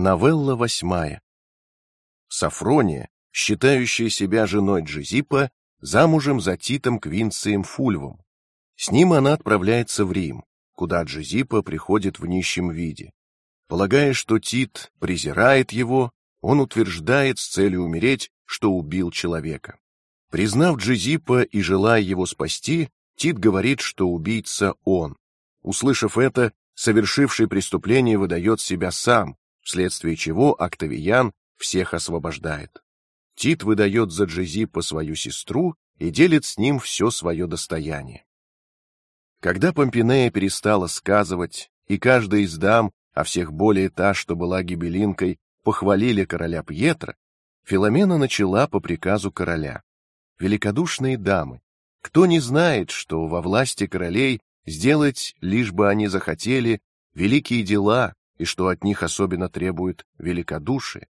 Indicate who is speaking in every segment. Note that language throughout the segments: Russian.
Speaker 1: Новелла восьмая. Сафрония, считающая себя женой Джизипа, замужем за Титом Квинцием Фульвом. С ним она отправляется в Рим, куда Джизипа приходит в нищем виде. Полагая, что Тит презирает его, он утверждает с целью умереть, что убил человека. Признав Джизипа и желая его спасти, Тит говорит, что убийца он. Услышав это, совершивший преступление выдает себя сам, вследствие чего Октавиан всех освобождает. Тит выдает за Джизиппа свою сестру и делит с ним все свое достояние. Когда Помпинея перестала сказывать, и каждая из дам, а всех более та, что была гибелинкой, похвалили короля Пьетра, Филомена начала по приказу короля: великодушные дамы, кто не знает, что во власти королей сделать, лишь бы они захотели, великие дела, и что от них особенно требует великодушие.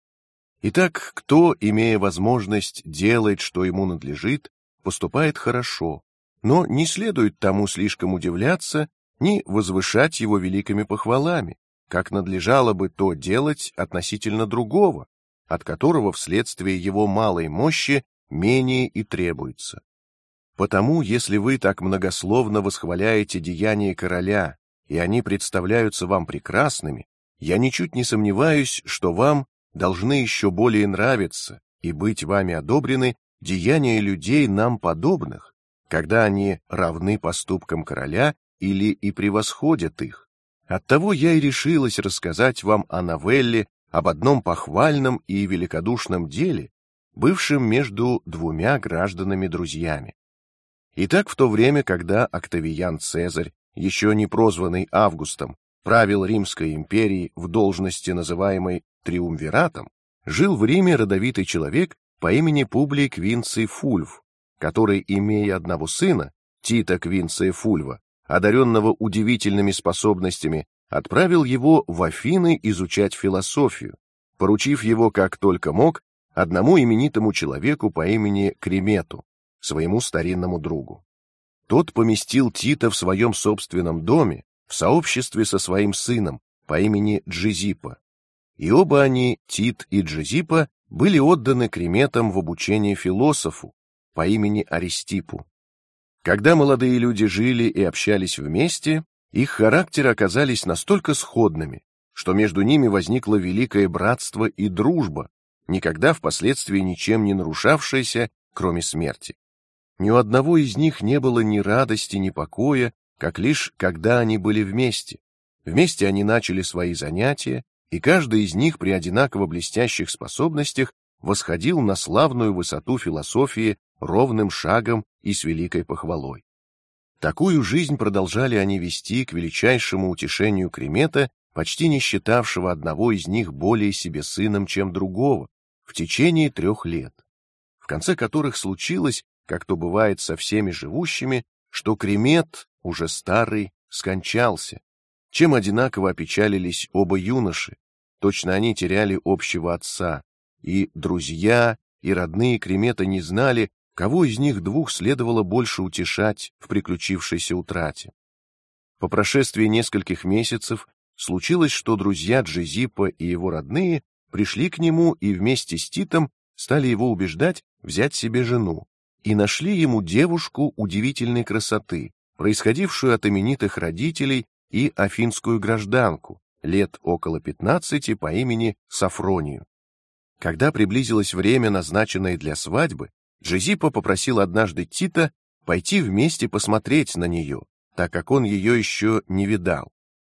Speaker 1: Итак, кто, имея возможность делать, что ему надлежит, поступает хорошо, но не следует тому слишком удивляться, ни возвышать его великими похвалами, как надлежало бы то делать относительно другого, от которого вследствие его малой мощи менее и требуется. Потому, если вы так многословно восхваляете деяния короля, и они представляются вам прекрасными, я ничуть не сомневаюсь, что вам должны еще более нравиться и быть вами одобрены деяния людей нам подобных, когда они равны поступкам короля или и превосходят их. Оттого я и решилась рассказать вам о новелле об одном похвальном и великодушном деле, бывшем между двумя гражданами-друзьями. Итак, в то время, когда Октавиан Цезарь, еще не прозванный Августом, правил Римской империей в должности, называемой триумвиратом, жил в Риме родовитый человек по имени Публий Квинций Фульв, который, имея одного сына, Тита Квинция Фульва, одаренного удивительными способностями, отправил его в Афины изучать философию, поручив его как только мог одному именитому человеку по имени Кремету, своему старинному другу. Тот поместил Тита в своем собственном доме в сообществе со своим сыном по имени Джизипа, и оба они, Тит и Джизипа, были отданы Креметам в обучение философу по имени Аристипу. Когда молодые люди жили и общались вместе, их характеры оказались настолько сходными, что между ними возникло великое братство и дружба, никогда впоследствии ничем не нарушавшаяся, кроме смерти. Ни у одного из них не было ни радости, ни покоя, как лишь когда они были вместе. Вместе они начали свои занятия, и каждый из них при одинаково блестящих способностях восходил на славную высоту философии ровным шагом и с великой похвалой. Такую жизнь продолжали они вести к величайшему утешению Кремета, почти не считавшего одного из них более себе сыном, чем другого, в течение трех лет, в конце которых случилось, как то бывает со всеми живущими, что Кремет уже старый, скончался, чем одинаково опечалились оба юноши. Точно они теряли общего отца, и друзья и родные Кремета не знали, кого из них двух следовало больше утешать в приключившейся утрате. По прошествии нескольких месяцев случилось, что друзья Джизипа и его родные пришли к нему и вместе с Титом стали его убеждать взять себе жену, и нашли ему девушку удивительной красоты, происходившую от именитых родителей и афинскую гражданку, лет около пятнадцати по имени Сафронию. Когда приблизилось время, назначенное для свадьбы, Джезиппо попросил однажды Тита пойти вместе посмотреть на нее, так как он ее еще не видал.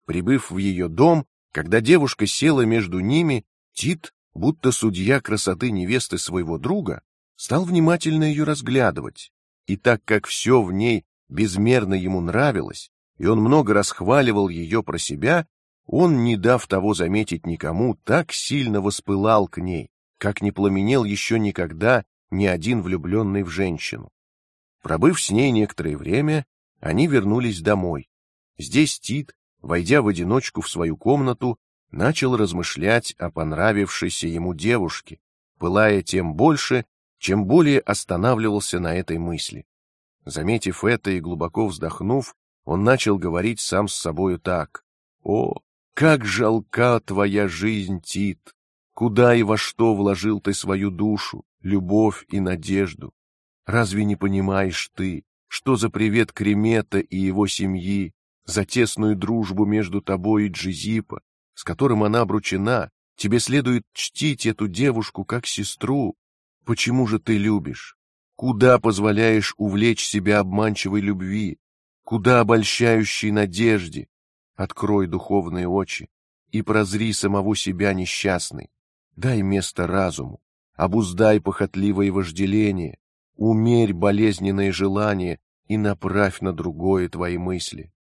Speaker 1: Прибыв в ее дом, когда девушка села между ними, Тит, будто судья красоты невесты своего друга, стал внимательно ее разглядывать, и так как все в ней безмерно ему нравилось, и он много расхваливал ее про себя, он, не дав того заметить никому, так сильно воспылал к ней, как не пламенел еще никогда ни один влюбленный в женщину. Пробыв с ней некоторое время, они вернулись домой. Здесь Тит, войдя в одиночку в свою комнату, начал размышлять о понравившейся ему девушке, пылая тем больше, чем более останавливался на этой мысли. Заметив это и глубоко вздохнув, он начал говорить сам с собою так: "О, Как жалка твоя жизнь, Тит! Куда и во что вложил ты свою душу, любовь и надежду? Разве не понимаешь ты, что за привет Кремета и его семьи, за тесную дружбу между тобой и Джизипа, с которым она обручена, тебе следует чтить эту девушку как сестру. Почему же ты любишь? Куда позволяешь увлечь себя обманчивой любви? Куда обольщающей надежде? Открой духовные очи и прозри самого себя несчастный. Дай место разуму, обуздай похотливое вожделение, умерь болезненные желания и направь на другое твои мысли.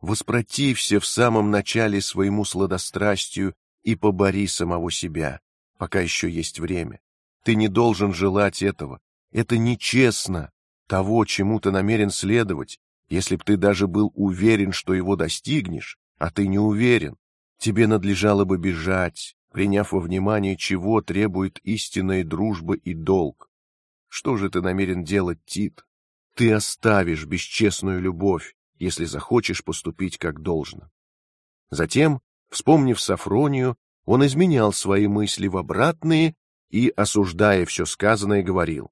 Speaker 1: Воспротився в самом начале своему сладострастию и побори самого себя, пока еще есть время. Ты не должен желать этого. Это нечестно. Того, чему ты намерен следовать, если б ты даже был уверен, что его достигнешь, а ты не уверен, тебе надлежало бы бежать, приняв во внимание, чего требует истинная дружба и долг. Что же ты намерен делать, Тит? Ты оставишь бесчестную любовь, если захочешь поступить как должно. Затем, вспомнив Сафронию, он изменял свои мысли в обратные и, осуждая все сказанное, говорил: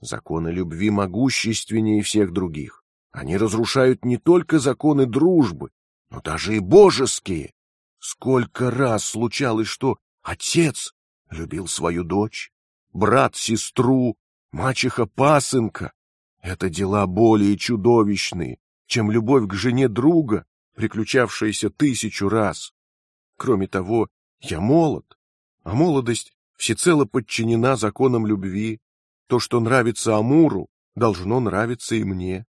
Speaker 1: законы любви могущественнее всех других. Они разрушают не только законы дружбы, но даже и божеские. Сколько раз случалось, что отец любил свою дочь, брат сестру, мачеха пасынка. Это дела более чудовищные, чем любовь к жене друга, приключавшаяся тысячу раз. Кроме того, я молод, а молодость всецело подчинена законам любви. То, что нравится Амуру, должно нравиться и мне.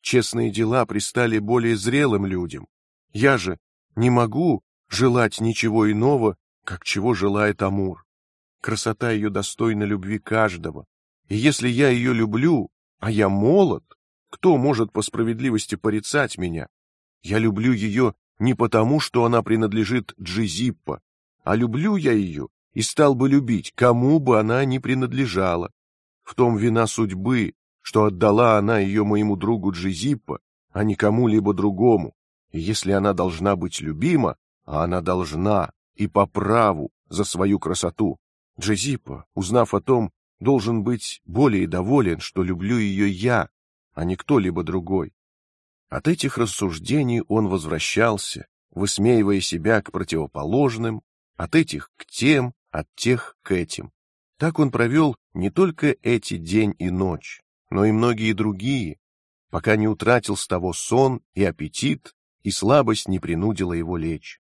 Speaker 1: Честные дела пристали более зрелым людям, я же не могу желать ничего иного, как чего желает Амур. Красота ее достойна любви каждого, и если я ее люблю, а я молод, кто может по справедливости порицать меня? Я люблю ее не потому, что она принадлежит Джизиппа, а люблю я ее и стал бы любить, кому бы она ни принадлежала. В том вина судьбы, что отдала она ее моему другу Джизиппа, а не кому-либо другому. И если она должна быть любима, а она должна и по праву за свою красоту, Джезипа, узнав о том, должен быть более доволен, что люблю ее я, а не кто-либо другой. От этих рассуждений он возвращался, высмеивая себя к противоположным, от этих к тем, от тех к этим. Так он провел не только эти день и ночь, но и многие другие, пока не утратил с того сон и аппетит, и слабость не принудила его лечь.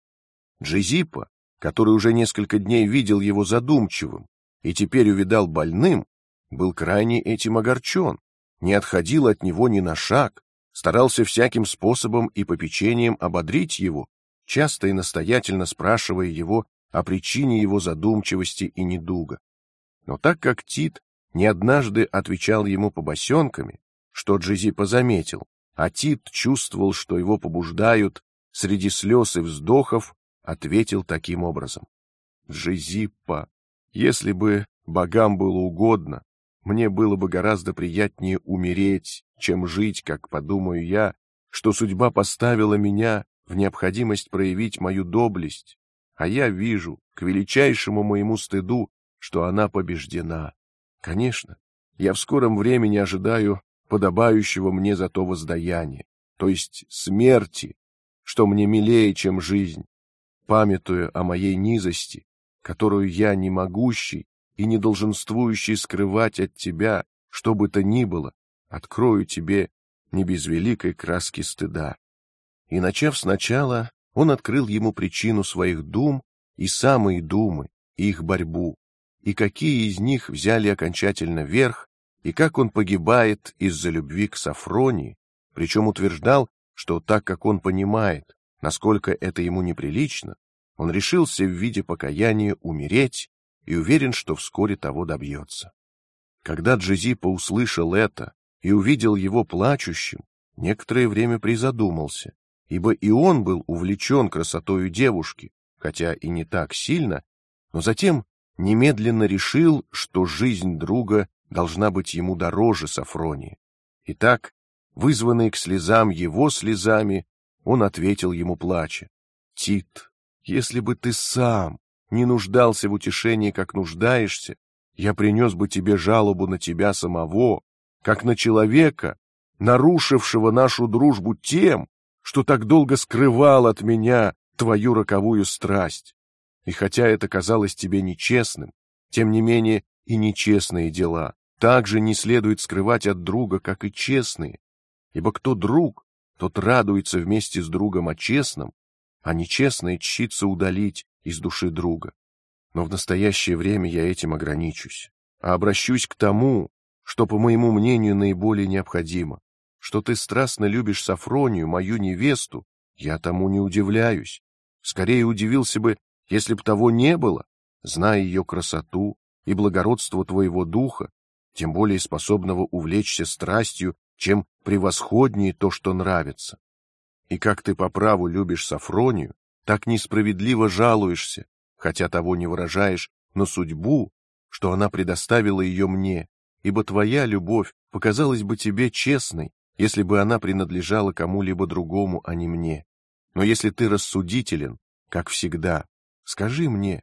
Speaker 1: Джизипа, который уже несколько дней видел его задумчивым и теперь увидал больным, был крайне этим огорчен, не отходил от него ни на шаг, старался всяким способом и попечением ободрить его, часто и настоятельно спрашивая его о причине его задумчивости и недуга. Но так как Тит не однажды отвечал ему побосенками, что Джизипа заметил, а Тит чувствовал, что его побуждают, среди слез и вздохов, ответил таким образом: "Джизиппа, если бы богам было угодно, мне было бы гораздо приятнее умереть, чем жить, как подумаю я, что судьба поставила меня в необходимость проявить мою доблесть, а я вижу, к величайшему моему стыду, что она побеждена. Конечно, я в скором времени ожидаю подобающего мне за то воздаяния, то есть смерти, что мне милее, чем жизнь, памятуя о моей низости, которую я не могущий и не долженствующий скрывать от тебя, что бы то ни было, открою тебе не без великой краски стыда. И начав сначала, он открыл ему причину своих дум и самые думы, и их борьбу, и какие из них взяли окончательно верх, и как он погибает из-за любви к Сафронии, причем утверждал, что так как он понимает, насколько это ему неприлично, он решился в виде покаяния умереть и уверен, что вскоре того добьется. Когда Джезипа услышал это и увидел его плачущим, некоторое время призадумался, ибо и он был увлечен красотою девушки, хотя и не так сильно, но затем немедленно решил, что жизнь друга должна быть ему дороже Сафронии. Итак, вызванный к слезам его слезами, он ответил ему плача: Тит, если бы ты сам не нуждался в утешении, как нуждаешься, я принес бы тебе жалобу на тебя самого, как на человека, нарушившего нашу дружбу тем, что так долго скрывал от меня твою роковую страсть. И хотя это казалось тебе нечестным, тем не менее и нечестные дела также не следует скрывать от друга, как и честные, ибо кто друг, тот радуется вместе с другом о честном, а нечестное чтится удалить из души друга. Но в настоящее время я этим ограничусь, а обращусь к тому, что, по моему мнению, наиболее необходимо. Что ты страстно любишь Сафронию, мою невесту, я тому не удивляюсь. Скорее удивился бы, если б того не было, зная ее красоту и благородство твоего духа, тем более способного увлечься страстью, чем превосходнее то, что нравится. И как ты по праву любишь Сафронию, так несправедливо жалуешься, хотя того не выражаешь, на судьбу, что она предоставила ее мне, ибо твоя любовь показалась бы тебе честной, если бы она принадлежала кому-либо другому, а не мне. Но если ты рассудителен, как всегда, скажи мне,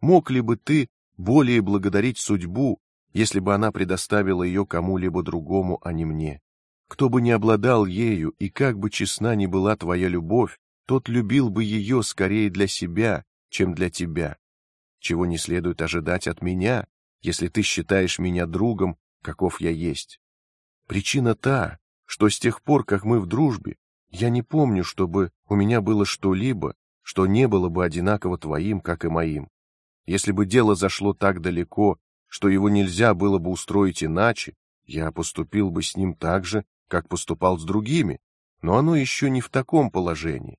Speaker 1: мог ли бы ты более благодарить судьбу, если бы она предоставила ее кому-либо другому, а не мне. Кто бы ни обладал ею, и как бы честна ни была твоя любовь, тот любил бы ее скорее для себя, чем для тебя. Чего не следует ожидать от меня, если ты считаешь меня другом, каков я есть. Причина та, что с тех пор, как мы в дружбе, я не помню, чтобы у меня было что-либо, что не было бы одинаково твоим, как и моим. Если бы дело зашло так далеко, что его нельзя было бы устроить иначе, я поступил бы с ним так же, как поступал с другими, но оно еще не в таком положении,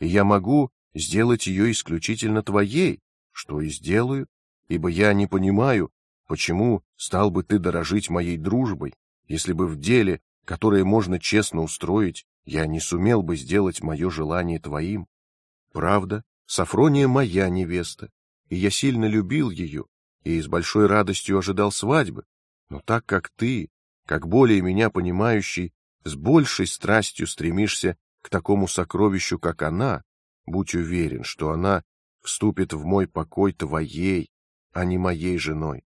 Speaker 1: и я могу сделать ее исключительно твоей, что и сделаю, ибо я не понимаю, почему стал бы ты дорожить моей дружбой, если бы в деле, которое можно честно устроить, я не сумел бы сделать мое желание твоим. Правда, Сафрония моя невеста, и я сильно любил ее, и с большой радостью ожидал свадьбы, но так как ты, как более меня понимающий, с большей страстью стремишься к такому сокровищу, как она, будь уверен, что она вступит в мой покой твоей, а не моей женой.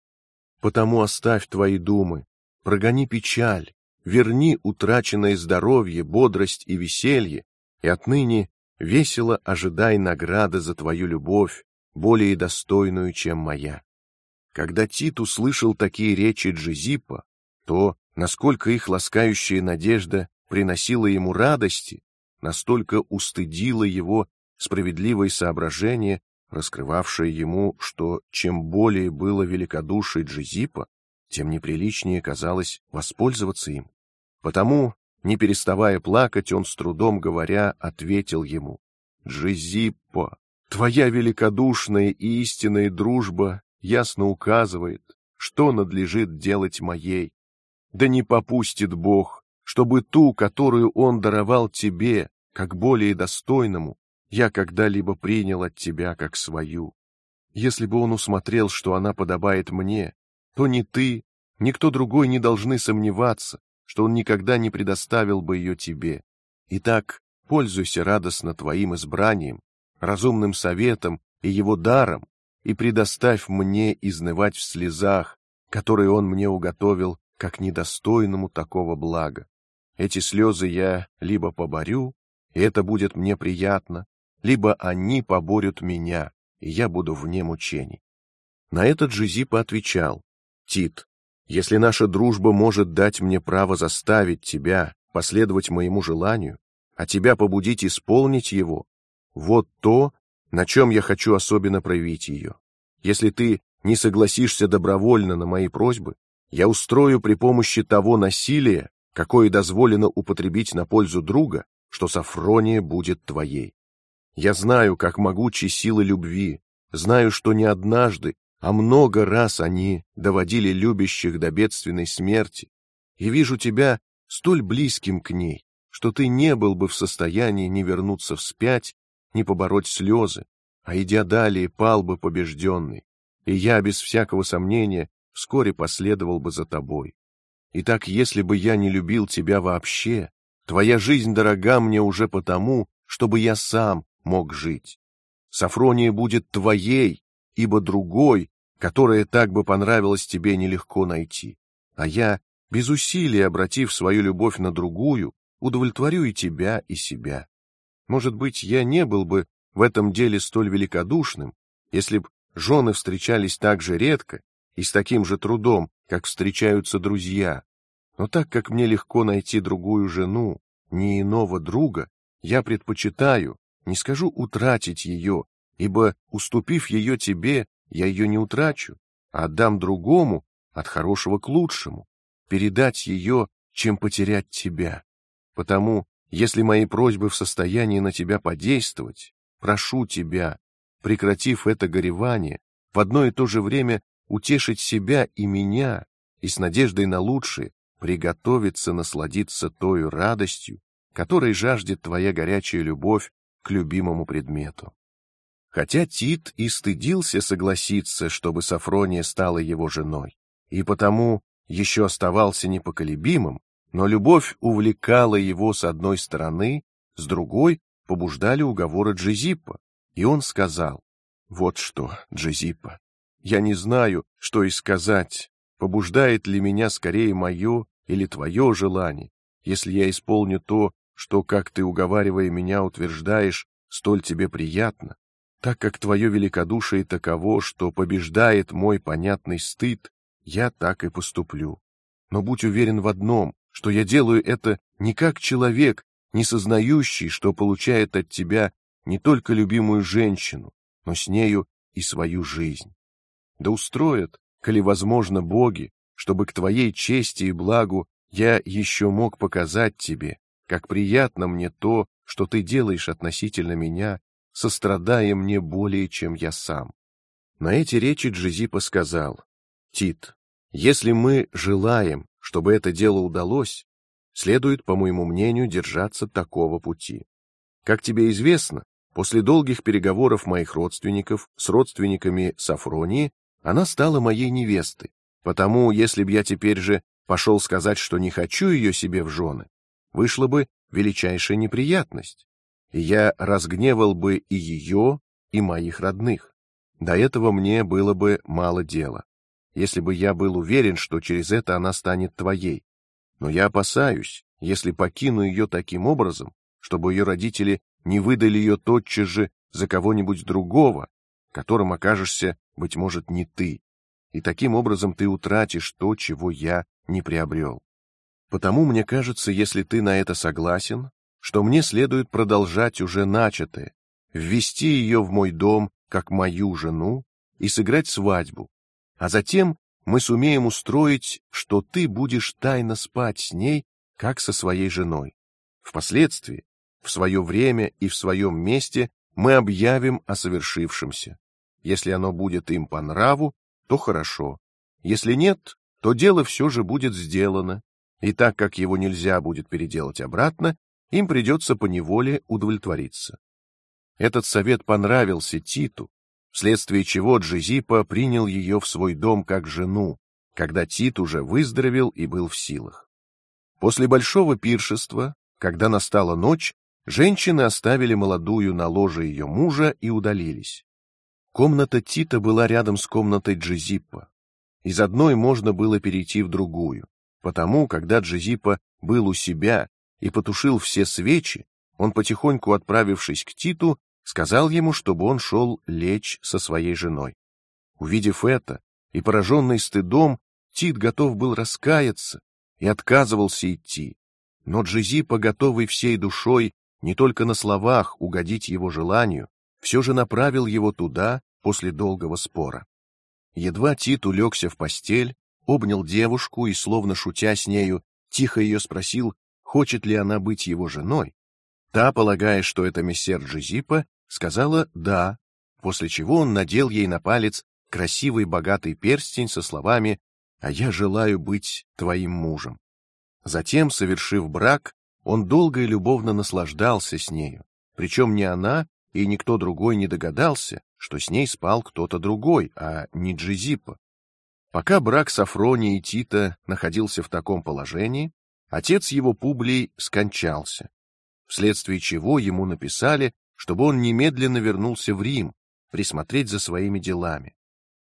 Speaker 1: Потому оставь твои думы, прогони печаль, верни утраченное здоровье, бодрость и веселье, и отныне весело ожидай награды за твою любовь, более достойную, чем моя. Когда Тит услышал такие речи Джизипа, то, насколько их ласкающая надежда приносила ему радости, настолько устыдило его справедливое соображение, раскрывавшее ему, что чем более было великодушие Джизипа, тем неприличнее казалось воспользоваться им. Потому, не переставая плакать, он с трудом говоря ответил ему: Джизиппо, твоя великодушная и истинная дружба ясно указывает, что надлежит делать моей. Да не попустит Бог, чтобы ту, которую Он даровал тебе, как более достойному, я когда-либо принял от тебя как свою. Если бы Он усмотрел, что она подобает мне, то ни ты, ни кто другой не должны сомневаться, что Он никогда не предоставил бы ее тебе. Итак, пользуйся радостно твоим избранием, разумным советом и его даром, и предоставь мне изнывать в слезах, которые он мне уготовил как недостойному такого блага. Эти слезы я либо поборю, и это будет мне приятно, либо они поборют меня, и я буду вне мучений. На этот Джизипа отвечал: Тит, если наша дружба может дать мне право заставить тебя последовать моему желанию, а тебя побудить исполнить его, вот то, на чем я хочу особенно проявить ее. Если ты не согласишься добровольно на мои просьбы, я устрою при помощи того насилия, какое дозволено употребить на пользу друга, что Сафрония будет твоей. Я знаю, как могучи силы любви, знаю, что не однажды, а много раз они доводили любящих до бедственной смерти, и вижу тебя столь близким к ней, что ты не был бы в состоянии не вернуться вспять не побороть слезы, а идя далее, пал бы побежденный, и я без всякого сомнения вскоре последовал бы за тобой. Итак, если бы я не любил тебя вообще, твоя жизнь дорога мне уже потому, чтобы я сам мог жить. Сафрония будет твоей, ибо другой, которая так бы понравилась тебе, нелегко найти. А я, без усилий обратив свою любовь на другую, удовлетворю и тебя, и себя. Может быть, я не был бы в этом деле столь великодушным, если б жены встречались так же редко и с таким же трудом, как встречаются друзья. Но так как мне легко найти другую жену, не иного друга, я предпочитаю, не скажу утратить ее, ибо уступив ее тебе, я ее не утрачу, а отдам другому от хорошего к лучшему, передать ее, чем потерять тебя. Потому, если мои просьбы в состоянии на тебя подействовать, прошу тебя, прекратив это горевание, в одно и то же время утешить себя и меня и с надеждой на лучшее приготовиться насладиться той радостью, которой жаждет твоя горячая любовь к любимому предмету. Хотя Тит и стыдился согласиться, чтобы Сафрония стала его женой, и потому еще оставался непоколебимым, но любовь увлекала его с одной стороны, с другой побуждали уговоры Джезиппа, и он сказал: "Вот что, Джезиппа, я не знаю, что и сказать, побуждает ли меня скорее мое или твое желание, если я исполню то, что, как ты уговаривая меня утверждаешь, столь тебе приятно, так как твое великодушие таково, что побеждает мой понятный стыд, я так и поступлю. Но будь уверен в одном, что я делаю это не как человек, не сознающий, что получает от тебя не только любимую женщину, но с нею и свою жизнь. Да устроят, коли возможно, боги, чтобы к твоей чести и благу я еще мог показать тебе, как приятно мне то, что ты делаешь относительно меня, сострадая мне более, чем я сам. На эти речи Джизипа сказал: Тит, если мы желаем, чтобы это дело удалось, следует, по моему мнению, держаться такого пути. Как тебе известно, после долгих переговоров моих родственников с родственниками Сафронии, она стала моей невестой. Потому, если б я теперь же пошел сказать, что не хочу ее себе в жены, вышла бы величайшая неприятность, я разгневал бы и ее, и моих родных. До этого мне было бы мало дела, если бы я был уверен, что через это она станет твоей. Но я опасаюсь, если покину ее таким образом, чтобы ее родители не выдали ее тотчас же за кого-нибудь другого, которым окажешься, быть может, не ты, и таким образом ты утратишь то, чего я не приобрел. Потому мне кажется, если ты на это согласен, что мне следует продолжать уже начатое, ввести ее в мой дом как мою жену и сыграть свадьбу, а затем мы сумеем устроить, что ты будешь тайно спать с ней, как со своей женой. Впоследствии, в свое время и в своем месте мы объявим о совершившемся. Если оно будет им по нраву, то хорошо. Если нет, то дело все же будет сделано, и так как его нельзя будет переделать обратно, им придется по неволе удовлетвориться. Этот совет понравился Титу, вследствие чего Джизипа принял ее в свой дом как жену, когда Тит уже выздоровел и был в силах. После большого пиршества, когда настала ночь, женщины оставили молодую на ложе ее мужа и удалились. Комната Тита была рядом с комнатой Джизипа. Из одной можно было перейти в другую. Потому, когда Джизипа был у себя и потушил все свечи, он потихоньку отправившись к Титу, сказал ему, чтобы он шел лечь со своей женой. Увидев это и пораженный стыдом, Тит готов был раскаяться и отказывался идти. Но Джизипа, готовый всей душой не только на словах угодить его желанию, все же направил его туда после долгого спора. Едва Тит улегся в постель, обнял девушку и, словно шутя с нею, тихо ее спросил, хочет ли она быть его женой. Та, полагая, что это мессер Джизипа, сказала да, после чего он надел ей на палец красивый богатый перстень со словами: "А я желаю быть твоим мужем". Затем, совершив брак, он долго и любовно наслаждался с нею, причем ни она и никто другой не догадался, что с ней спал кто-то другой, а не Джизипа. Пока брак Сафрони и Тита находился в таком положении, отец его Публий скончался, вследствие чего ему написали, чтобы он немедленно вернулся в Рим, присмотреть за своими делами.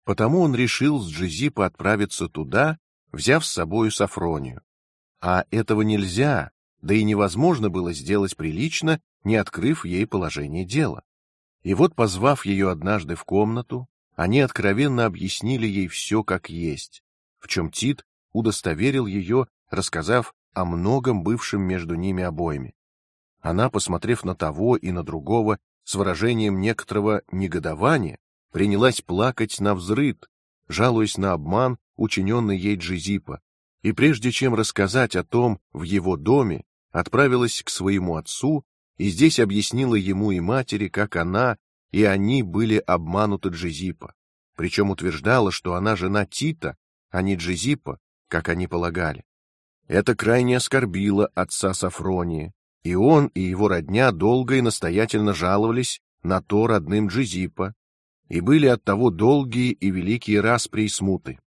Speaker 1: Потому он решил с Джизипа отправиться туда, взяв с собою Сафронию. А этого нельзя, да и невозможно было сделать прилично, не открыв ей положение дела. И вот, позвав ее однажды в комнату, они откровенно объяснили ей все как есть, в чем Тит удостоверил ее, рассказав о многом бывшем между ними обоими. Она, посмотрев на того и на другого с выражением некоторого негодования, принялась плакать на взрыд, жалуясь на обман, учиненный ей Джизипа, и прежде чем рассказать о том в его доме, отправилась к своему отцу и здесь объяснила ему и матери, как она и они были обмануты Джизипа, причем утверждала, что она жена Тита, а не Джизипа, как они полагали. Это крайне оскорбило отца Сафронии, и он и его родня долго и настоятельно жаловались на то родным Джизипа, и были от того долгие и великие распри и смуты.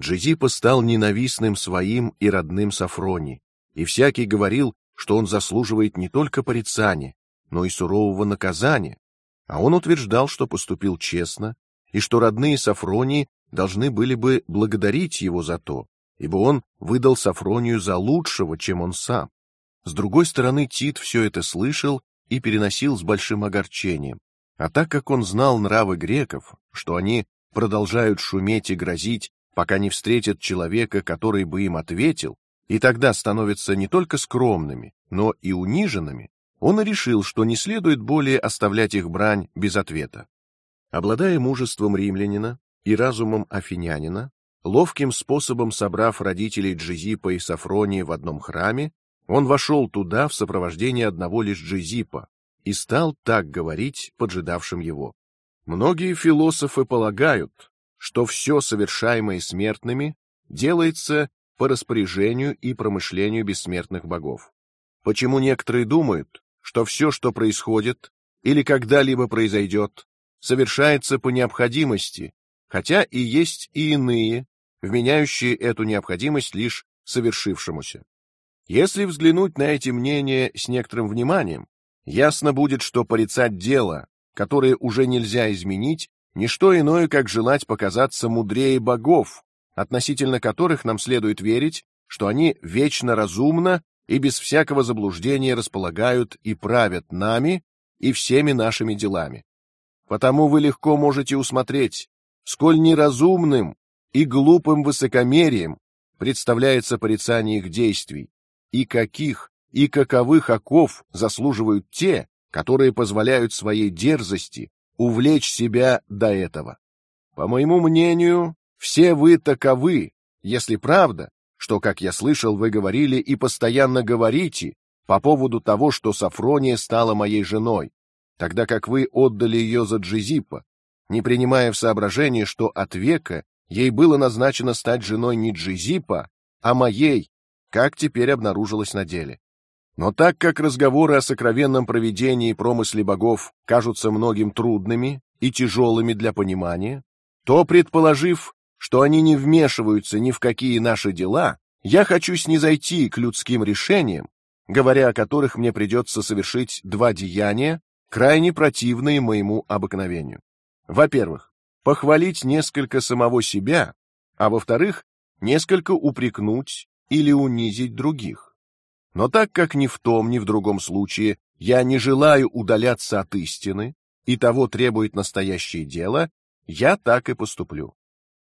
Speaker 1: Джизипа стал ненавистным своим и родным Сафрони, и всякий говорил, что он заслуживает не только порицания, но и сурового наказания, а он утверждал, что поступил честно и что родные Сафронии должны были бы благодарить его за то, ибо он выдал Сафронию за лучшего, чем он сам. С другой стороны, Тит все это слышал и переносил с большим огорчением, а так как он знал нравы греков, что они продолжают шуметь и грозить, пока не встретят человека, который бы им ответил, и тогда становятся не только скромными, но и униженными, он решил, что не следует более оставлять их брань без ответа. Обладая мужеством римлянина и разумом афинянина, ловким способом собрав родителей Джизипа и Сафронии в одном храме, он вошел туда в сопровождении одного лишь Джизипа, и стал так говорить поджидавшим его. Многие философы полагают, что все совершаемое смертными делается по распоряжению и промышлению бессмертных богов. Почему некоторые думают, что все, что происходит или когда-либо произойдет, совершается по необходимости, хотя и есть и иные, вменяющие эту необходимость лишь совершившемуся. Если взглянуть на эти мнения с некоторым вниманием, ясно будет, что порицать дело, которое уже нельзя изменить, не что иное, как желать показаться мудрее богов, относительно которых нам следует верить, что они вечно разумно и без всякого заблуждения располагают и правят нами и всеми нашими делами. Потому вы легко можете усмотреть, сколь неразумным и глупым высокомерием представляется порицание их действий, и каких и каковых оков заслуживают те, которые позволяют своей дерзости увлечь себя до этого. По моему мнению, все вы таковы, если правда, что, как я слышал, вы говорили и постоянно говорите по поводу того, что Сафрония стала моей женой, тогда как вы отдали ее за Джизипа, не принимая в соображение, что от века ей было назначено стать женой не Джизипа, а моей, как теперь обнаружилось на деле. Но так как разговоры о сокровенном провидении и промысле богов кажутся многим трудными и тяжелыми для понимания, то, предположив, что они не вмешиваются ни в какие наши дела, я хочу снизойти к людским решениям, говоря о которых мне придется совершить два деяния, крайне противные моему обыкновению. Во-первых, похвалить несколько самого себя, а во-вторых, несколько упрекнуть или унизить других. Но так как ни в том, ни в другом случае я не желаю удаляться от истины, и того требует настоящее дело, я так и поступлю.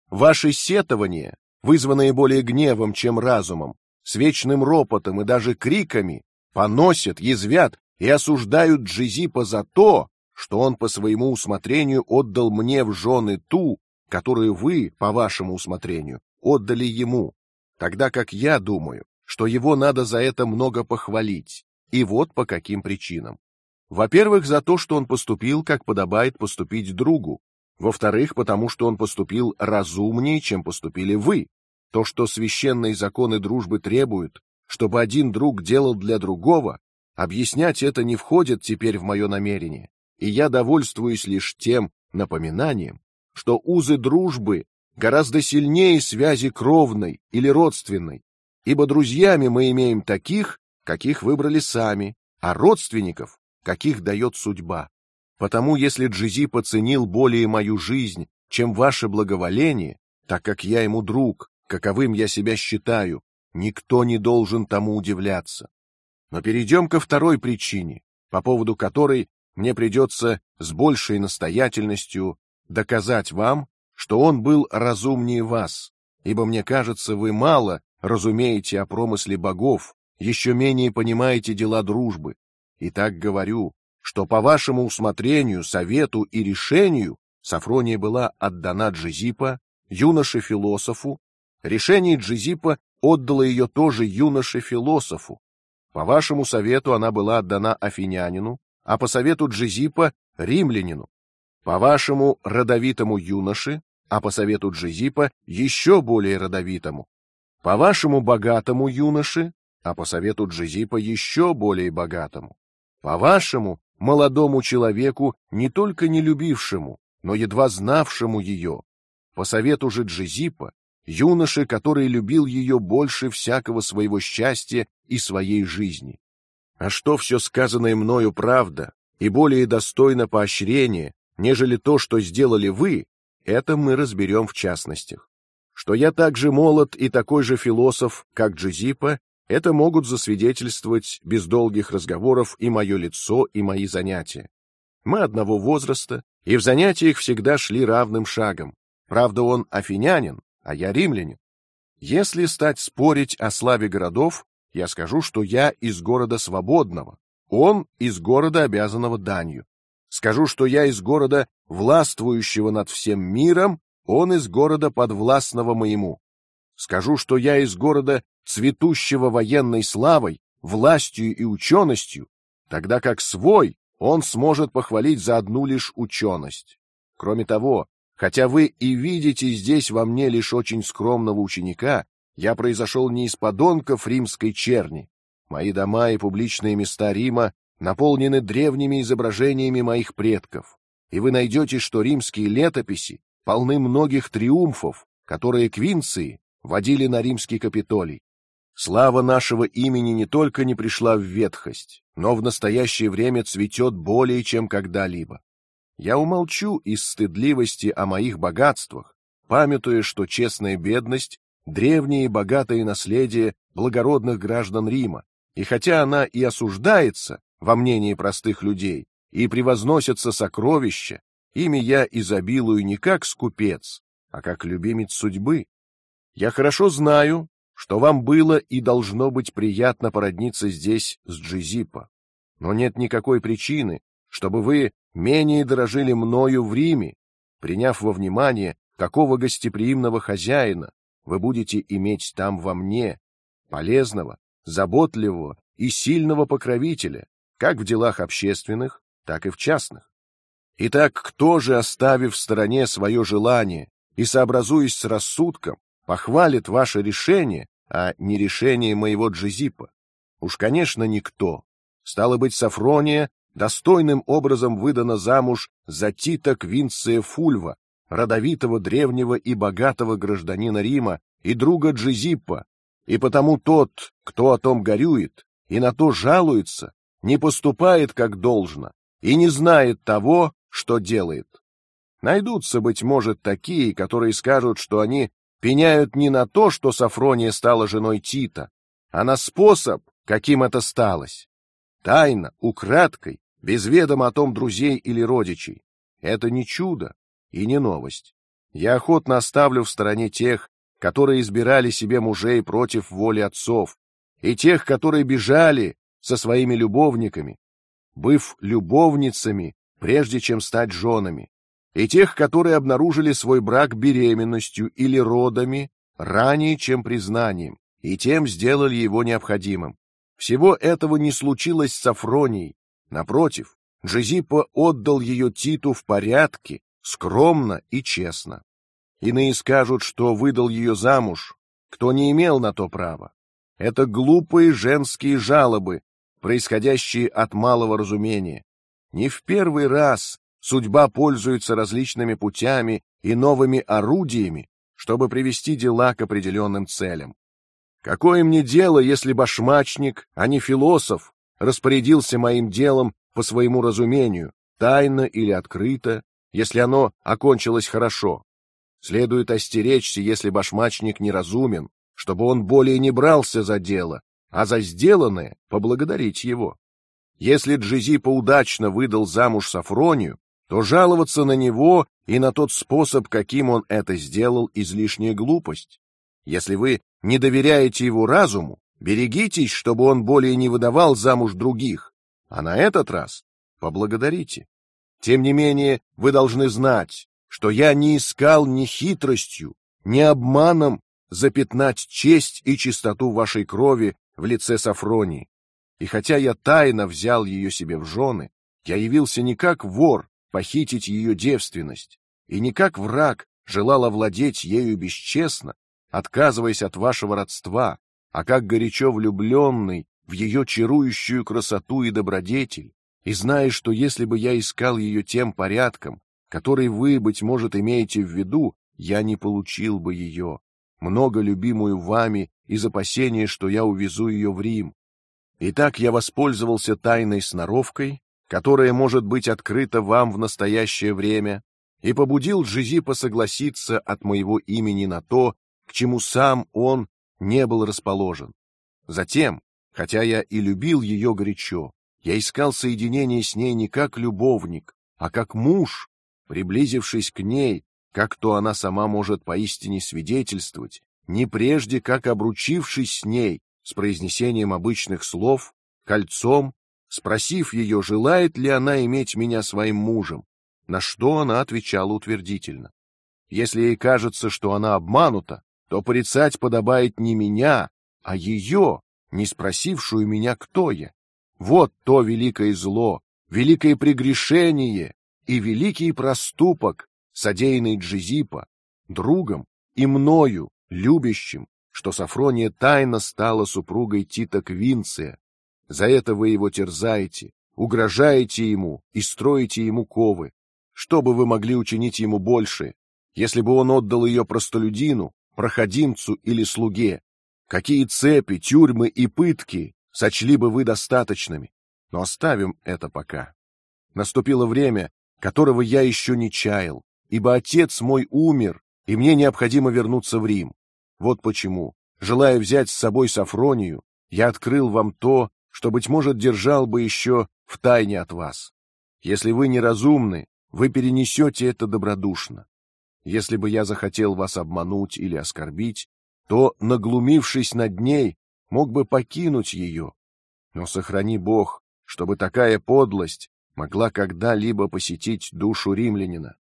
Speaker 1: Ваши сетования, вызванные более гневом, чем разумом, с вечным ропотом и даже криками, поносят, язвят и осуждают Джизипа за то, что он по своему усмотрению отдал мне в жены ту, которую вы, по вашему усмотрению, отдали ему, тогда как я думаю, что его надо за это много похвалить. И вот по каким причинам. Во-первых, за то, что он поступил, как подобает поступить другу. Во-вторых, потому что он поступил разумнее, чем поступили вы. То, что священные законы дружбы требуют, чтобы один друг делал для другого, объяснять это не входит теперь в мое намерение, и я довольствуюсь лишь тем напоминанием, что узы дружбы гораздо сильнее связи кровной или родственной, ибо друзьями мы имеем таких, каких выбрали сами, а родственников, каких дает судьба. Потому если Джизи поценил более мою жизнь, чем ваше благоволение, так как я ему друг, каковым я себя считаю, никто не должен тому удивляться. Но перейдем ко второй причине, по поводу которой мне придется с большей настоятельностью доказать вам, что он был разумнее вас, ибо мне кажется, вы мало разумеете о промысле богов, еще менее понимаете дела дружбы. И так говорю, что по вашему усмотрению, совету и решению Сафрония была отдана Джизипа, юноше-философу. Решение Джизипа отдало ее тоже юноше-философу. По вашему совету она была отдана афинянину, а по совету Джизипа римлянину. По вашему родовитому юноше, а по совету Джизипа еще более родовитому. По вашему богатому юноше, а по совету Джизипа еще более богатому. По вашему молодому человеку, не только не любившему, но едва знавшему ее. По совету же Джизипа, юноше, который любил ее больше всякого своего счастья и своей жизни. А что все сказанное мною правда и более достойно поощрения, нежели то, что сделали вы, это мы разберем в частностях. Что я также молод и такой же философ, как Джизипа, это могут засвидетельствовать без долгих разговоров и мое лицо, и мои занятия. Мы одного возраста, и в занятиях всегда шли равным шагом. Правда, он афинянин, а я римлянин. Если стать спорить о славе городов, я скажу, что я из города свободного, он из города обязанного данью. Скажу, что я из города властвующего над всем миром, он из города подвластного моему. Скажу, что я из города цветущего военной славой, властью и ученостью, тогда как свой он сможет похвалить за одну лишь ученость. Кроме того, хотя вы и видите здесь во мне лишь очень скромного ученика, я произошел не из подонков римской черни. Мои дома и публичные места Рима наполнены древними изображениями моих предков, и вы найдете, что римские летописи полны многих триумфов, которые Квинции водили на римский Капитолий. Слава нашего имени не только не пришла в ветхость, но в настоящее время цветет более чем когда-либо. Я умолчу из стыдливости о моих богатствах, памятуя, что честная бедность древнее и богатое наследие благородных граждан Рима, и хотя она и осуждается во мнении простых людей и превозносятся сокровища, ими я изобилую не как скупец, а как любимец судьбы. Я хорошо знаю, что вам было и должно быть приятно породниться здесь с Джизипа, но нет никакой причины, чтобы вы менее дорожили мною в Риме, приняв во внимание, какого гостеприимного хозяина вы будете иметь там во мне, полезного, заботливого и сильного покровителя, как в делах общественных, так и в частных. Итак, кто же, оставив в стороне свое желание и сообразуясь с рассудком, похвалит ваше решение, а не решение моего Джизипа? Уж, конечно, никто. Стало быть, Сафрония достойным образом выдана замуж за Тита Квинция Фульва, родовитого древнего и богатого гражданина Рима и друга Джизиппа, и потому тот, кто о том горюет и на то жалуется, не поступает как должно и не знает того, что делает. Найдутся быть может такие, которые скажут, что они пеняют не на то, что Сафрония стала женой Тита, а на способ, каким это сталось. Тайно, украдкой, без ведома о том друзей или родичей. Это не чудо, и не новость. Я охотно оставлю в стороне тех, которые избирали себе мужей против воли отцов, и тех, которые бежали со своими любовниками, быв любовницами, прежде чем стать женами, и тех, которые обнаружили свой брак беременностью или родами ранее, чем признанием, и тем сделали его необходимым. Всего этого не случилось с Афронией. Напротив, Джезиппо отдал ее Титу в порядке, скромно и честно. Иные скажут, что выдал ее замуж, кто не имел на то права. Это глупые женские жалобы, происходящие от малого разумения. Не в первый раз судьба пользуется различными путями и новыми орудиями, чтобы привести дела к определенным целям. Какое мне дело, если башмачник, а не философ, распорядился моим делом по своему разумению, тайно или открыто, если оно окончилось хорошо. Следует остеречься, если башмачник неразумен, чтобы он более не брался за дело, а за сделанное поблагодарить его. Если Джизипа удачно выдал замуж Сафронию, то жаловаться на него и на тот способ, каким он это сделал, излишняя глупость. Если вы не доверяете его разуму, берегитесь, чтобы он более не выдавал замуж других, а на этот раз поблагодарите. Тем не менее, вы должны знать, что я не искал ни хитростью, ни обманом запятнать честь и чистоту вашей крови в лице Сафронии. И хотя я тайно взял ее себе в жены, я явился не как вор похитить ее девственность, и не как враг желал овладеть ею бесчестно, отказываясь от вашего родства, а как горячо влюбленный в ее чарующую красоту и добродетель, и зная, что если бы я искал ее тем порядком, который вы быть может имеете в виду, я не получил бы ее, много любимую вами из опасения, что я увезу ее в Рим. Итак, я воспользовался тайной сноровкой, которая может быть открыта вам в настоящее время, и побудил Джизипа согласиться от моего имени на то, к чему сам он не был расположен. Затем, хотя я и любил ее горячо, я искал соединение с ней не как любовник, а как муж, приблизившись к ней, как то она сама может поистине свидетельствовать, не прежде как обручившись с ней с произнесением обычных слов, кольцом, спросив ее, желает ли она иметь меня своим мужем, на что она отвечала утвердительно. Если ей кажется, что она обманута, то порицать подобает не меня, а ее, не спросившую меня, кто я. Вот то великое зло, великое прегрешение и великий проступок, содеянный Джизипа, другом и мною, любящим, что Сафрония тайно стала супругой Тита Квинция. За это вы его терзаете, угрожаете ему и строите ему ковы. Что бы вы могли учинить ему больше, если бы он отдал ее простолюдину, проходимцу или слуге? Какие цепи, тюрьмы и пытки сочли бы вы достаточными? Но оставим это пока. Наступило время, которого я еще не чаял, ибо отец мой умер, и мне необходимо вернуться в Рим. Вот почему, желая взять с собой Сафронию, я открыл вам то, что быть может держал бы еще в тайне от вас. Если вы неразумны, вы перенесете это добродушно. Если бы я захотел вас обмануть или оскорбить, то, наглумившись над ней, мог бы покинуть ее. Но сохрани Бог, чтобы такая подлость могла когда-либо посетить душу римлянина.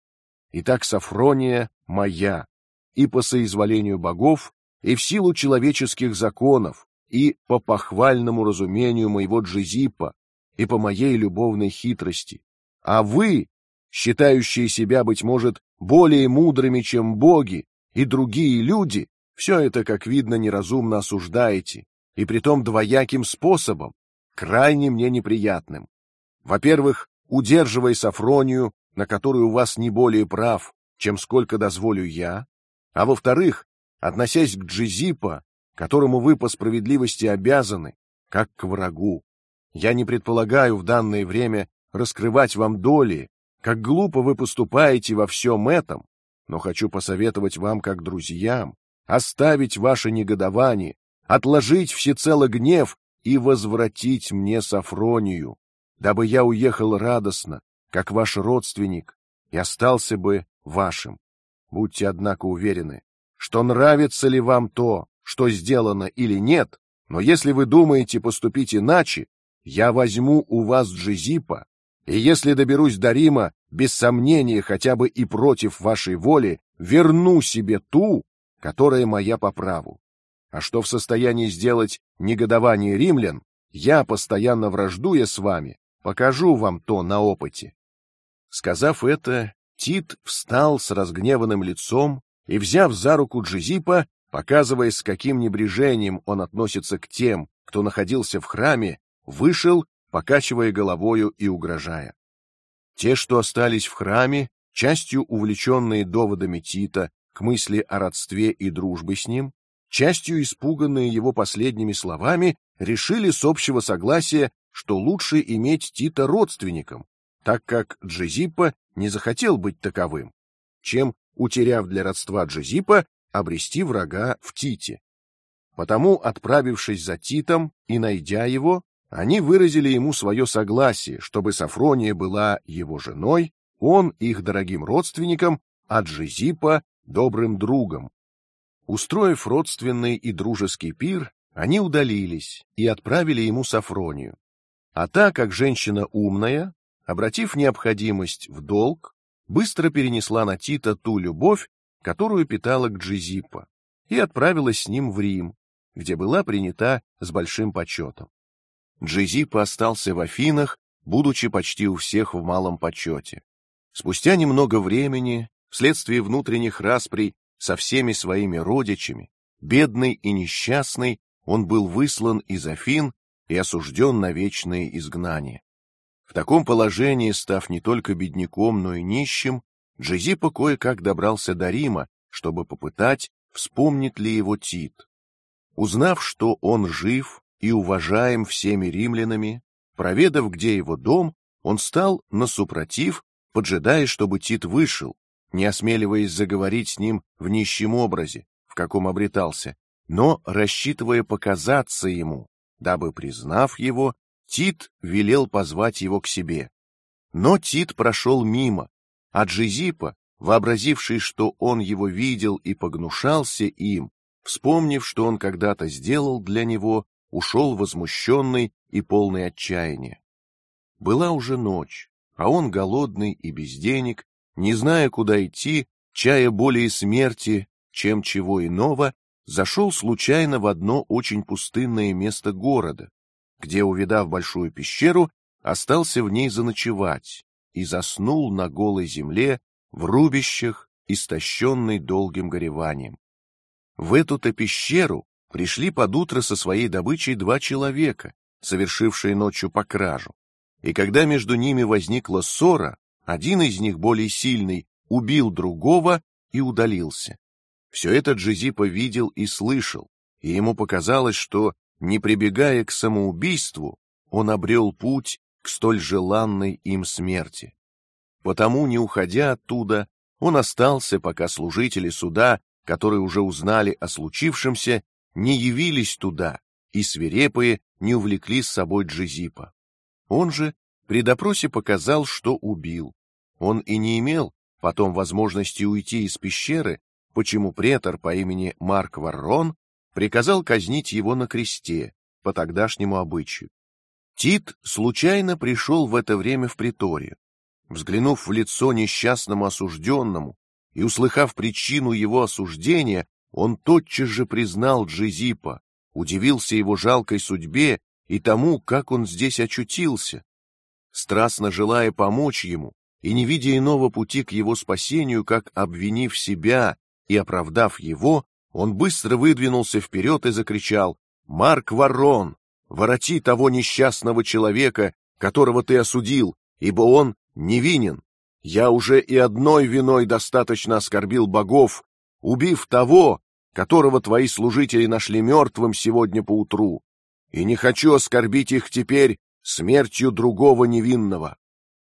Speaker 1: Итак, Сафрония моя, и по соизволению богов, и в силу человеческих законов, и по похвальному разумению моего Джизипа, и по моей любовной хитрости. А вы, считающие себя быть может более мудрыми, чем боги и другие люди, все это, как видно, неразумно осуждаете, и притом двояким способом, крайне мне неприятным. Во-первых, удерживая Сафронию, на которую у вас не более прав, чем сколько дозволю я, а во-вторых, относясь к Джизипа, которому вы по справедливости обязаны, как к врагу. Я не предполагаю в данное время раскрывать вам доли, как глупо вы поступаете во всем этом, но хочу посоветовать вам как друзьям оставить ваше негодование, отложить всецело гнев и возвратить мне Сафронию, дабы я уехал радостно, как ваш родственник, и остался бы вашим. Будьте однако уверены, что нравится ли вам то, что сделано или нет, но если вы думаете поступить иначе, я возьму у вас Джизипа, и если доберусь до Рима, без сомнения, хотя бы и против вашей воли, верну себе ту, которая моя по праву. А что в состоянии сделать негодование римлян, я, постоянно враждуя с вами, покажу вам то на опыте. Сказав это, Тит встал с разгневанным лицом и, взяв за руку Джизипа, показывая, с каким небрежением он относится к тем, кто находился в храме, вышел, покачивая головою и угрожая. Те, что остались в храме, частью увлеченные доводами Тита к мысли о родстве и дружбе с ним, частью испуганные его последними словами, решили с общего согласия, что лучше иметь Тита родственником, так как Джизиппа не захотел быть таковым, чем, утеряв для родства Джизиппа, обрести врага в Тите. Потому, отправившись за Титом и найдя его, они выразили ему свое согласие, чтобы Сафрония была его женой, он их дорогим родственником, а Джизиппа добрым другом. Устроив родственный и дружеский пир, они удалились и отправили ему Сафронию. А та, как женщина умная, обратив необходимость в долг, быстро перенесла на Тита ту любовь, которую питала к Джизиппа, и отправилась с ним в Рим, где была принята с большим почетом. Джизиппа остался в Афинах, будучи почти у всех в малом почете. Спустя немного времени, вследствие внутренних расприй со всеми своими родичами, бедный и несчастный, он был выслан из Афин и осужден на вечное изгнание. В таком положении, став не только бедняком, но и нищим, Джизипа кое-как добрался до Рима, чтобы попытать, вспомнит ли его Тит. Узнав, что он жив и уважаем всеми римлянами, проведав, где его дом, он стал на супротив, поджидая, чтобы Тит вышел, не осмеливаясь заговорить с ним в нищем образе, в каком обретался, но рассчитывая показаться ему, дабы признав его, Тит велел позвать его к себе. Но Тит прошел мимо, а Джизипа, вообразивший, что он его видел и погнушался им, вспомнив, что он когда-то сделал для него, ушел возмущенный и полный отчаяния. Была уже ночь, а он голодный и без денег, не зная, куда идти, чая более смерти, чем чего иного, зашел случайно в одно очень пустынное место города, где, увидав большую пещеру, остался в ней заночевать и заснул на голой земле в рубищах, истощенный долгим гореванием. В эту-то пещеру пришли под утро со своей добычей два человека, совершившие ночью по кражу. И когда между ними возникла ссора, один из них более сильный убил другого и удалился. Все это Джизипа видел и слышал, и ему показалось, что, не прибегая к самоубийству, он обрел путь к столь желанной им смерти. Потому, не уходя оттуда, он остался, пока служители суда, которые уже узнали о случившемся, не явились туда и свирепые не увлекли с собой Джизипа. Он же при допросе показал, что убил. Он и не имел потом возможности уйти из пещеры, почему претор по имени Марк Варрон приказал казнить его на кресте по тогдашнему обычаю. Тит случайно пришел в это время в приторию. Взглянув в лицо несчастному осужденному и услыхав причину его осуждения, он тотчас же признал Джизипа, удивился его жалкой судьбе и тому, как он здесь очутился. Страстно желая помочь ему и не видя иного пути к его спасению, как обвинив себя и оправдав его, он быстро выдвинулся вперед и закричал: "Марк Ворон, вороти того несчастного человека, которого ты осудил, ибо он невинен. Я уже и одной виной достаточно оскорбил богов, убив того, которого твои служители нашли мертвым сегодня по утру, и не хочу оскорбить их теперь смертью другого невинного".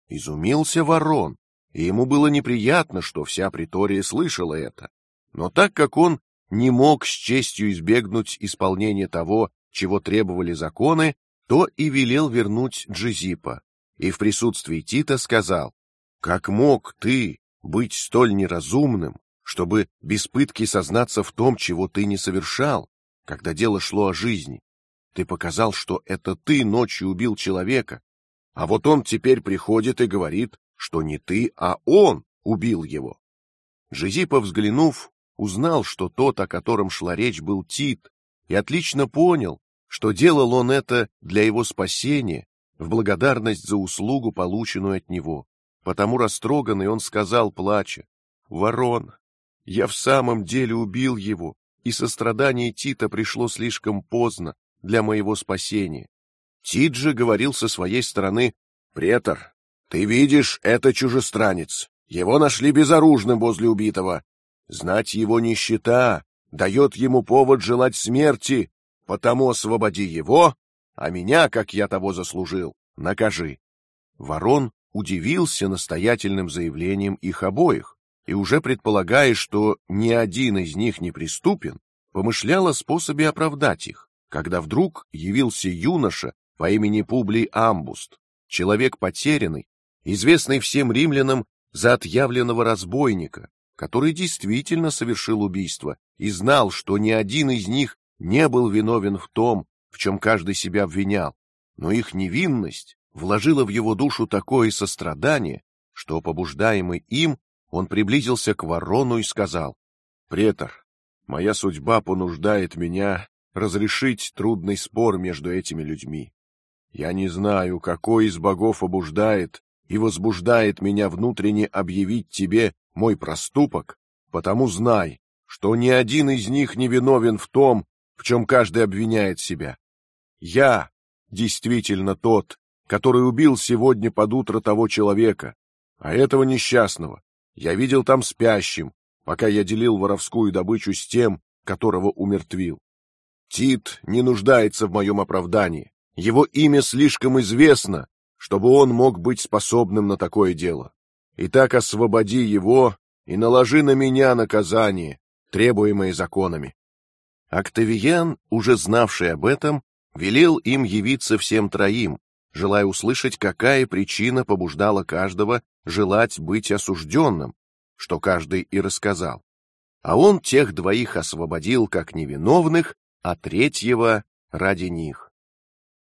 Speaker 1: Изумился Ворон, и ему было неприятно, что вся притория слышала это. Но так как он не мог с честью избегнуть исполнения того, чего требовали законы, то и велел вернуть Джизипа, и в присутствии Тита сказал: "Как мог ты быть столь неразумным, чтобы без пытки сознаться в том, чего ты не совершал, когда дело шло о жизни? Ты показал, что это ты ночью убил человека, а вот он теперь приходит и говорит, что не ты, а он убил его". Джизипа, взглянув, узнал, что тот, о котором шла речь, был Тит, и отлично понял, что делал он это для его спасения, в благодарность за услугу, полученную от него. Потому растроганный он сказал, плача: "Ворон, я в самом деле убил его, и сострадание Тита пришло слишком поздно для моего спасения". Тит же говорил со своей стороны: "Претор, ты видишь, это чужестранец. Его нашли безоружным возле убитого. Знать его нищета дает ему повод желать смерти, потому освободи его, а меня, как я того заслужил, накажи. Ворон удивился настоятельным заявлением их обоих и уже предполагая, что ни один из них не преступен, помышлял о способе оправдать их, когда вдруг явился юноша по имени Публий Амбуст, человек потерянный, известный всем римлянам за отъявленного разбойника, который действительно совершил убийство и знал, что ни один из них не был виновен в том, в чем каждый себя обвинял, но их невинность вложила в его душу такое сострадание, что побуждаемый им он приблизился к ворону и сказал: "Претор, моя судьба понуждает меня разрешить трудный спор между этими людьми. Я не знаю, какой из богов побуждает и возбуждает меня внутренне объявить тебе мой проступок, потому знай, что ни один из них не виновен в том, в чем каждый обвиняет себя. Я действительно тот, который убил сегодня под утро того человека, а этого несчастного я видел там спящим, пока я делил воровскую добычу с тем, которого умертвил. Тит не нуждается в моем оправдании. Его имя слишком известно, чтобы он мог быть способным на такое дело. Итак, освободи его и наложи на меня наказание, требуемое законами. Октавиан, уже знавший об этом, велел им явиться всем троим, желая услышать, какая причина побуждала каждого желать быть осужденным, что каждый и рассказал. А он тех двоих освободил как невиновных, а третьего ради них.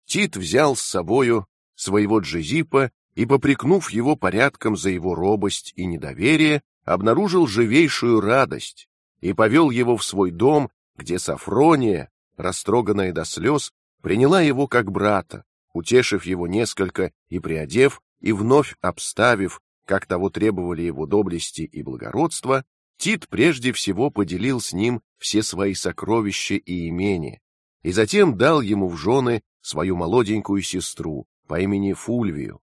Speaker 1: Тит взял с собою своего Джезипа и, попрекнув его порядком за его робость и недоверие, обнаружил живейшую радость и повел его в свой дом, где Сафрония, растроганная до слез, приняла его как брата, утешив его несколько и приодев и вновь обставив, как того требовали его доблести и благородство, Тит прежде всего поделил с ним все свои сокровища и имения, и затем дал ему в жены свою молоденькую сестру по имени Фульвию,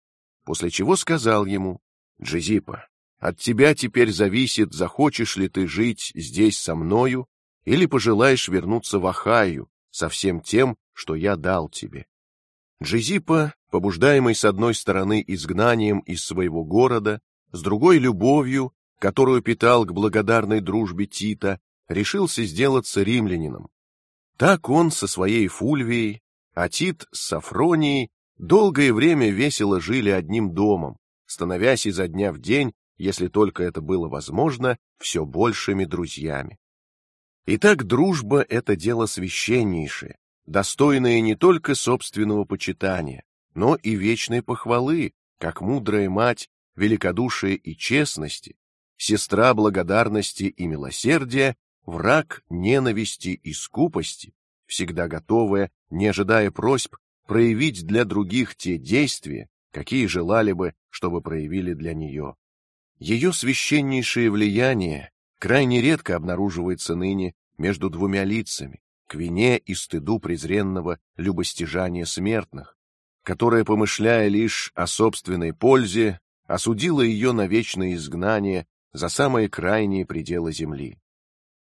Speaker 1: после чего сказал ему: Джезипа, от тебя теперь зависит, захочешь ли ты жить здесь со мною или пожелаешь вернуться в Ахайю со всем тем, что я дал тебе. Джизипа, побуждаемый с одной стороны изгнанием из своего города, с другой любовью, которую питал к благодарной дружбе Тита, решился сделаться римлянином. Так он со своей Фульвией, а Тит с Сафронией долгое время весело жили одним домом, становясь изо дня в день, если только это было возможно, все большими друзьями. Итак, дружба — это дело священнейшее, достойное не только собственного почитания, но и вечной похвалы, как мудрая мать великодушия и честности, сестра благодарности и милосердия, враг ненависти и скупости, всегда готовая, не ожидая просьб, проявить для других те действия, какие желали бы, чтобы проявили для нее. Ее священнейшее влияние крайне редко обнаруживается ныне между двумя лицами, к вине и стыду презренного любостяжания смертных, которая, помышляя лишь о собственной пользе, осудила ее на вечное изгнание за самые крайние пределы земли.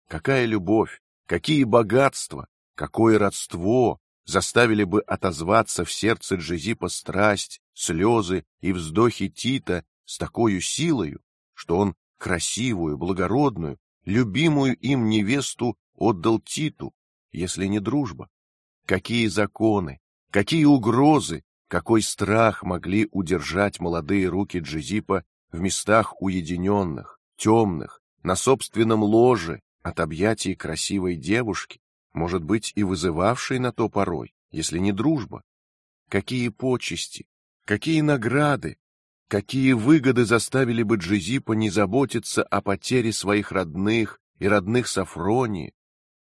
Speaker 1: Какая любовь, какие богатства, какое родство заставили бы отозваться в сердце Джезипа страсть, слезы и вздохи Тита с такой силою, что он красивую, благородную, любимую им невесту отдал Титу, если не дружба? Какие законы, какие угрозы, какой страх могли удержать молодые руки Джизипа в местах уединенных, темных, на собственном ложе от объятий красивой девушки, может быть и вызывавшей на то порой, если не дружба? Какие почести, какие награды, какие выгоды заставили бы Джизипа не заботиться о потере своих родных и родных Сафронии,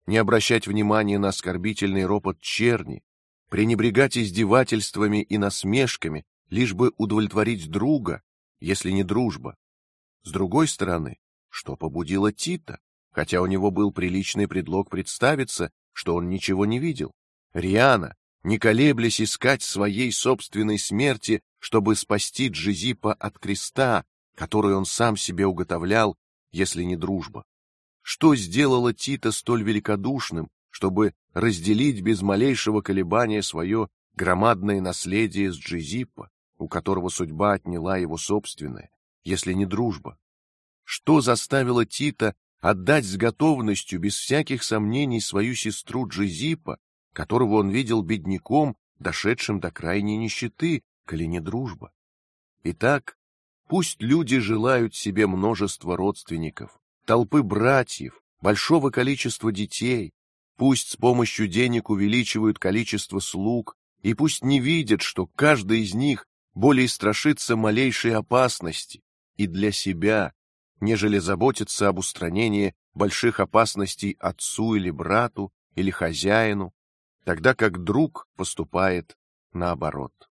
Speaker 1: не обращать внимания на оскорбительный ропот черни, пренебрегать издевательствами и насмешками, лишь бы удовлетворить друга, если не дружба. С другой стороны, что побудило Тита, хотя у него был приличный предлог представиться, что он ничего не видел, Риана, не колеблясь искать своей собственной смерти, чтобы спасти Джизипа от креста, который он сам себе уготовлял, если не дружба. Что сделало Тита столь великодушным, чтобы разделить без малейшего колебания свое громадное наследие с Джизиппо, у которого судьба отняла его собственное, если не дружба? Что заставило Тита отдать с готовностью, без всяких сомнений, свою сестру Джизипа, которого он видел бедняком, дошедшим до крайней нищеты, коли не дружба? Итак, пусть люди желают себе множества родственников, толпы братьев, большого количества детей, пусть с помощью денег увеличивают количество слуг, и пусть не видят, что каждый из них более страшится малейшей опасности и для себя, нежели заботится об устранении больших опасностей отцу или брату или хозяину, тогда как друг поступает наоборот.